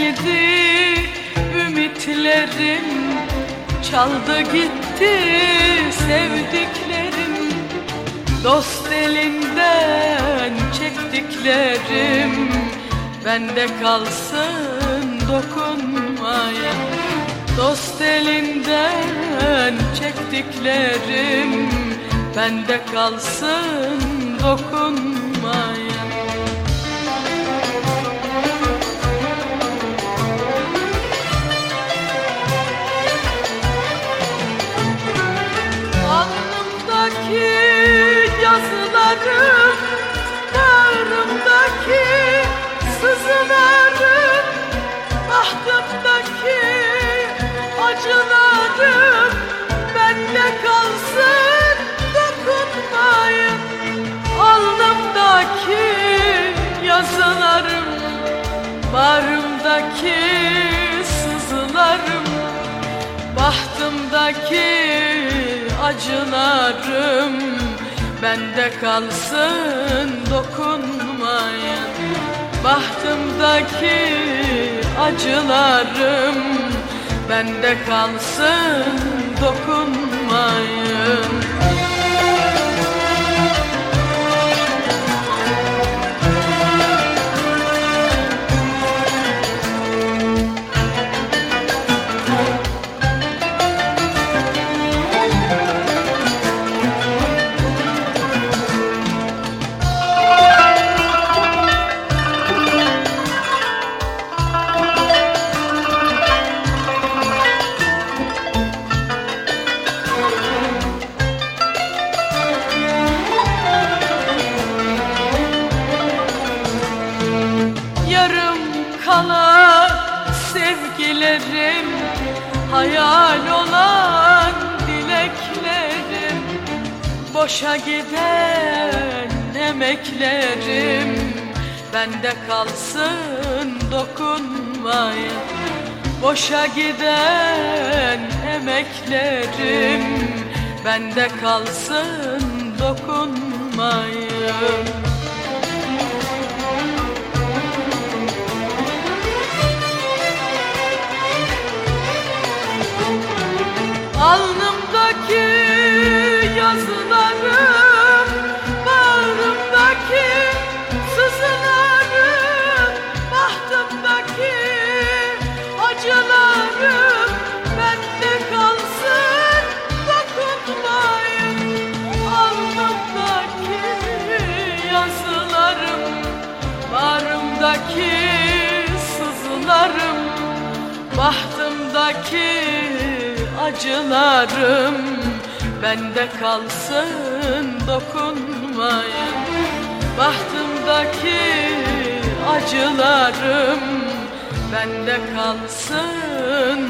güzeldi ümitlerim Çaldı gitti sevdiklerim Dost elinden çektiklerim. Bende kalsın dokunmaya Dost elinden çektiklerim. Bende kalsın dokunmaya Bahtımdaki acılarım Bende kalsın dokunmayın. Alnımdaki yazılarım Bağrımdaki sızılarım Bahtımdaki acılarım Bende kalsın dokunmayın Bahtımdaki acılarım Bende kalsın dokunmayın kalan sevgilerim Hayal olan dileklerim Boşa giden emeklerim Bende kalsın dokunmayın. Boşa giden emeklerim Bende kalsın dokunmayın yazılarım Bağrımdaki sızılarım Bahtımdaki acılarım Bende kalsın dokunmayın. Alnımdaki yazılarım Bağrımdaki sızılarım Bahtımdaki acılarım Bende kalsın dokunmayın. Bahtımdaki acılarım Bende kalsın